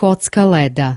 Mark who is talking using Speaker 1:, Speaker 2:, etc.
Speaker 1: kocka leda.